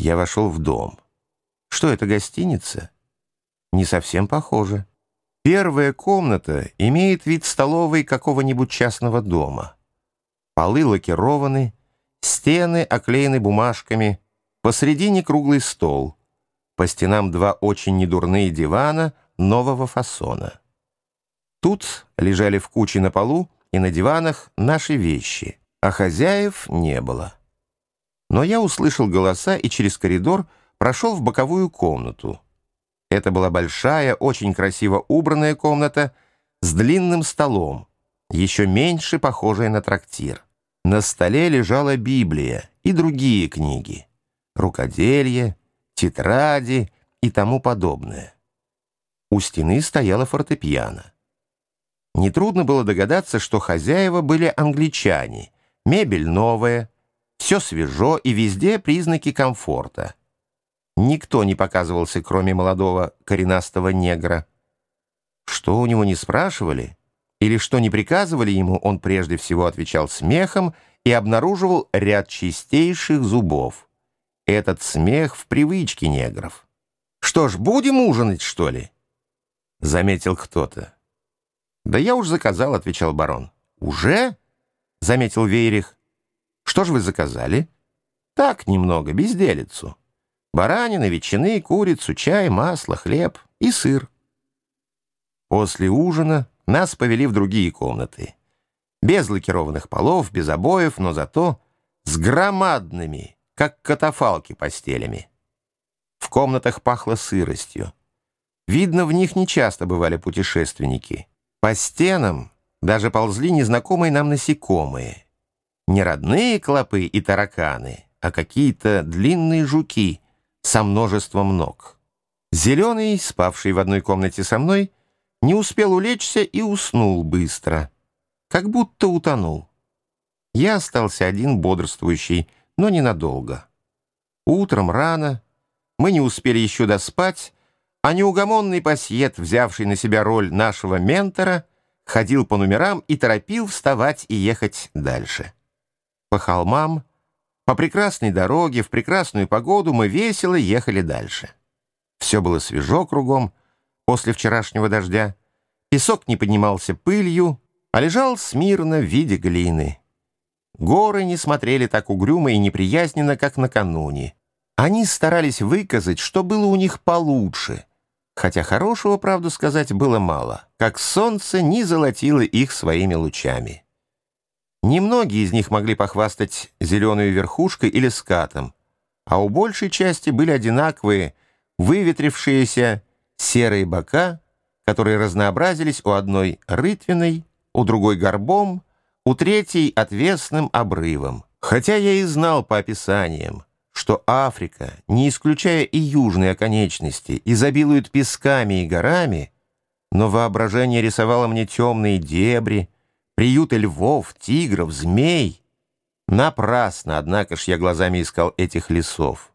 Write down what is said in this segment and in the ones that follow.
Я вошел в дом. Что это, гостиница? Не совсем похоже. Первая комната имеет вид столовой какого-нибудь частного дома. Полы лакированы, стены оклеены бумажками, посредине круглый стол, по стенам два очень недурные дивана нового фасона. Тут лежали в куче на полу и на диванах наши вещи, а хозяев не было. Но я услышал голоса и через коридор прошел в боковую комнату. Это была большая, очень красиво убранная комната с длинным столом, еще меньше похожая на трактир. На столе лежала Библия и другие книги, рукоделие, тетради и тому подобное. У стены стояла фортепиано. Нетрудно было догадаться, что хозяева были англичане, мебель новая, все свежо и везде признаки комфорта. Никто не показывался, кроме молодого коренастого негра. Что у него не спрашивали, или что не приказывали ему, он прежде всего отвечал смехом и обнаруживал ряд чистейших зубов. Этот смех в привычке негров. «Что ж, будем ужинать, что ли?» — заметил кто-то. «Да я уж заказал», — отвечал барон. «Уже?» — заметил Вейрих. Что же вы заказали? Так, немного, безделицу. Баранина, ветчины, курицу, чай, масло, хлеб и сыр. После ужина нас повели в другие комнаты. Без лакированных полов, без обоев, но зато с громадными, как катафалки, постелями. В комнатах пахло сыростью. Видно, в них нечасто бывали путешественники. По стенам даже ползли незнакомые нам насекомые — не родные клопы и тараканы, а какие-то длинные жуки со множеством ног. Зеленый, спавший в одной комнате со мной, не успел улечься и уснул быстро, как будто утонул. Я остался один бодрствующий, но ненадолго. Утром рано, мы не успели еще доспать, а неугомонный пассиет, взявший на себя роль нашего ментора, ходил по номерам и торопил вставать и ехать дальше. По холмам, по прекрасной дороге, в прекрасную погоду мы весело ехали дальше. Все было свежо кругом после вчерашнего дождя. Песок не поднимался пылью, а лежал смирно в виде глины. Горы не смотрели так угрюмо и неприязненно, как накануне. Они старались выказать, что было у них получше, хотя хорошего, правду сказать, было мало, как солнце не золотило их своими лучами. Немногие из них могли похвастать зеленой верхушкой или скатом, а у большей части были одинаковые, выветрившиеся серые бока, которые разнообразились у одной рытвиной, у другой горбом, у третьей отвесным обрывом. Хотя я и знал по описаниям, что Африка, не исключая и южные оконечности, изобилует песками и горами, но воображение рисовало мне темные дебри, приюты львов, тигров, змей. Напрасно, однако ж, я глазами искал этих лесов.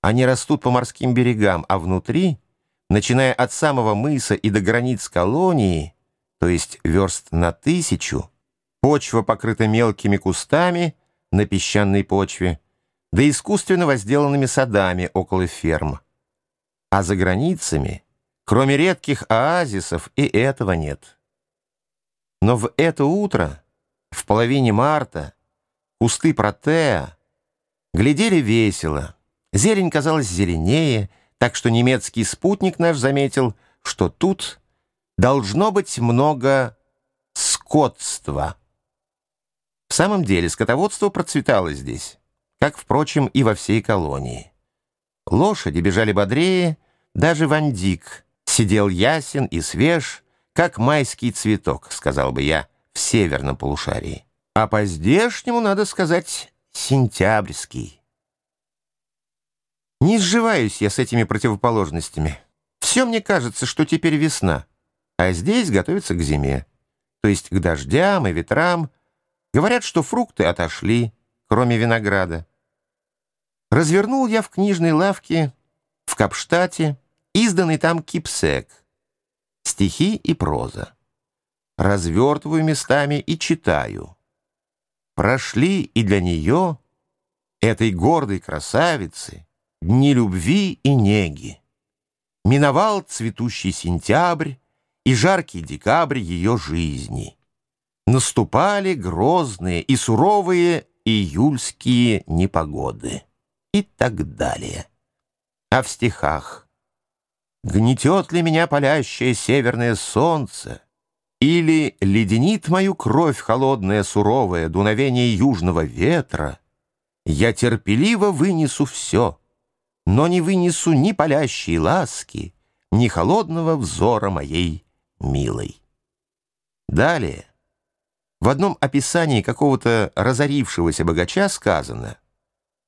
Они растут по морским берегам, а внутри, начиная от самого мыса и до границ колонии, то есть верст на тысячу, почва покрыта мелкими кустами на песчаной почве, да искусственно возделанными садами около ферм. А за границами, кроме редких оазисов, и этого нет. Но в это утро, в половине марта, кусты протеа глядели весело. Зелень казалась зеленее, так что немецкий спутник наш заметил, что тут должно быть много скотства. В самом деле скотоводство процветало здесь, как, впрочем, и во всей колонии. Лошади бежали бодрее, даже Вандик сидел ясен и свеж, как майский цветок, сказал бы я, в северном полушарии. А по-здешнему, надо сказать, сентябрьский. Не сживаюсь я с этими противоположностями. Все мне кажется, что теперь весна, а здесь готовится к зиме, то есть к дождям и ветрам. Говорят, что фрукты отошли, кроме винограда. Развернул я в книжной лавке в Капштате изданный там кипсек, стихи и проза. Развертываю местами и читаю. Прошли и для нее, этой гордой красавицы, дни любви и неги. Миновал цветущий сентябрь и жаркий декабрь ее жизни. Наступали грозные и суровые июльские непогоды и так далее. А в стихах «Гнетет ли меня палящее северное солнце?» Или леденит мою кровь холодное суровое дуновение южного ветра, Я терпеливо вынесу все, но не вынесу ни палящей ласки, ни холодного взора моей милой. Далее, в одном описании какого-то разорившегося богача сказано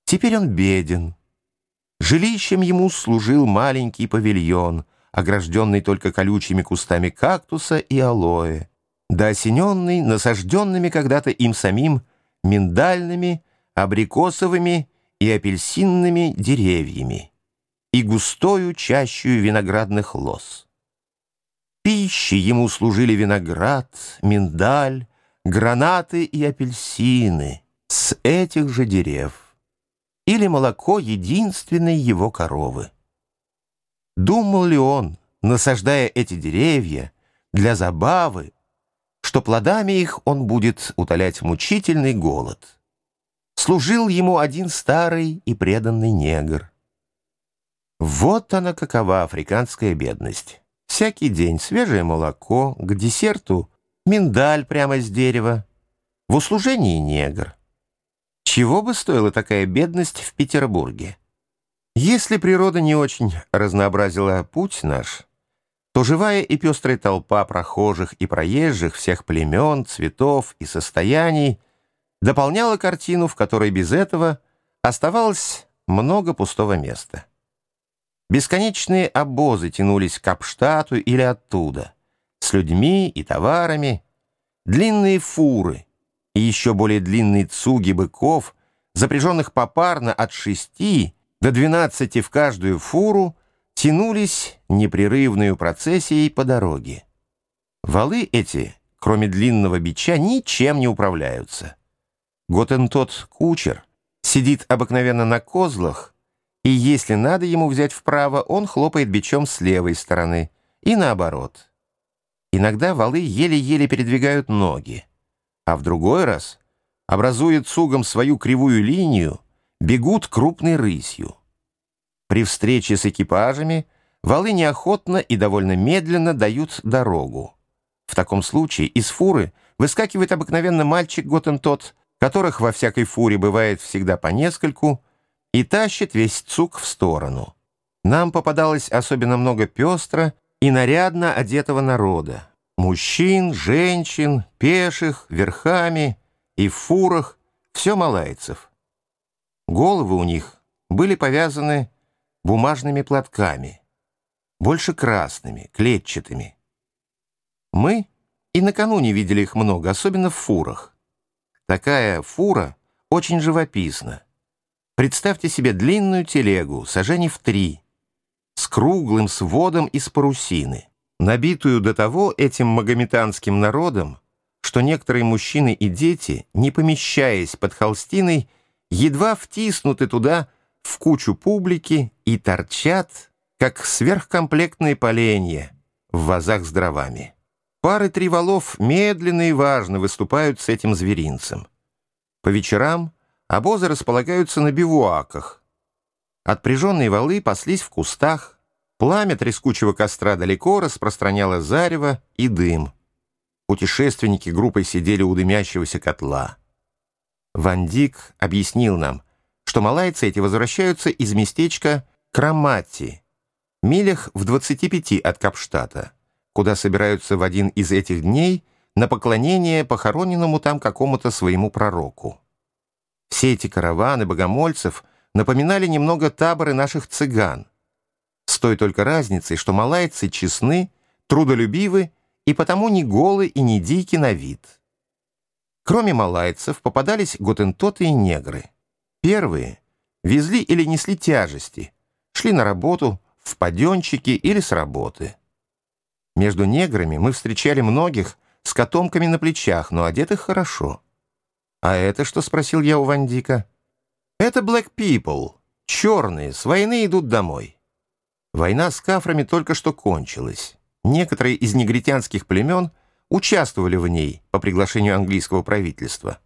«Теперь он беден». Жилищем ему служил маленький павильон, огражденный только колючими кустами кактуса и алоэ, да осененный насажденными когда-то им самим миндальными, абрикосовыми и апельсинными деревьями и густою чащую виноградных лоз. Пищей ему служили виноград, миндаль, гранаты и апельсины с этих же дерев или молоко единственной его коровы. Думал ли он, насаждая эти деревья для забавы, что плодами их он будет утолять мучительный голод? Служил ему один старый и преданный негр. Вот она какова африканская бедность. Всякий день свежее молоко, к десерту миндаль прямо с дерева, в услужении негр. Чего бы стоила такая бедность в Петербурге? Если природа не очень разнообразила путь наш, то живая и пестрая толпа прохожих и проезжих всех племен, цветов и состояний дополняла картину, в которой без этого оставалось много пустого места. Бесконечные обозы тянулись к Капштату или оттуда, с людьми и товарами, длинные фуры и еще более длинные цуги быков, запряженных попарно от шести до двенадцати в каждую фуру тянулись непрерывную процессией по дороге. Валы эти, кроме длинного бича, ничем не управляются. Готентот кучер сидит обыкновенно на козлах, и если надо ему взять вправо, он хлопает бичом с левой стороны, и наоборот. Иногда валы еле-еле передвигают ноги, а в другой раз, образуя цугом свою кривую линию, бегут крупной рысью. При встрече с экипажами валы неохотно и довольно медленно дают дорогу. В таком случае из фуры выскакивает обыкновенно мальчик Готентот, которых во всякой фуре бывает всегда по нескольку, и тащит весь цуг в сторону. Нам попадалось особенно много пестро и нарядно одетого народа. Мужчин, женщин, пеших, верхами и в фурах, все малайцев. Головы у них были повязаны бумажными платками, больше красными, клетчатыми. Мы и накануне видели их много, особенно в фурах. Такая фура очень живописна. Представьте себе длинную телегу, сажений в три, с круглым сводом из парусины, набитую до того этим магометанским народом, что некоторые мужчины и дети, не помещаясь под холстиной, едва втиснуты туда в кучу публики и торчат, как сверхкомплектные поленья в вазах с дровами. Пары три валов медленно и важно выступают с этим зверинцем. По вечерам обозы располагаются на бивуаках. Отпряженные валы паслись в кустах, пламя трескучего костра далеко распространяло зарево и дым. Путешественники группой сидели у дымящегося котла. Ван Дик объяснил нам, что малайцы эти возвращаются из местечка Крамати, милях в 25 от Капштата, куда собираются в один из этих дней на поклонение похороненному там какому-то своему пророку. Все эти караваны богомольцев напоминали немного таборы наших цыган, с той только разницей, что малайцы честны, трудолюбивы и потому не голы и не дики на вид. Кроме малайцев попадались готентоты и негры. Первые везли или несли тяжести, шли на работу в паденчики или с работы. Между неграми мы встречали многих с котомками на плечах, но одетых хорошо. «А это что?» — спросил я у Вандика. «Это Black People, Черные с войны идут домой. Война с кафрами только что кончилась. Некоторые из негритянских племен участвовали в ней по приглашению английского правительства.